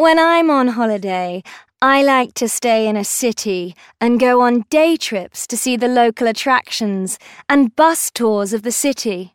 When I'm on holiday, I like to stay in a city and go on day trips to see the local attractions and bus tours of the city.